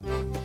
Música